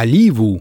alívio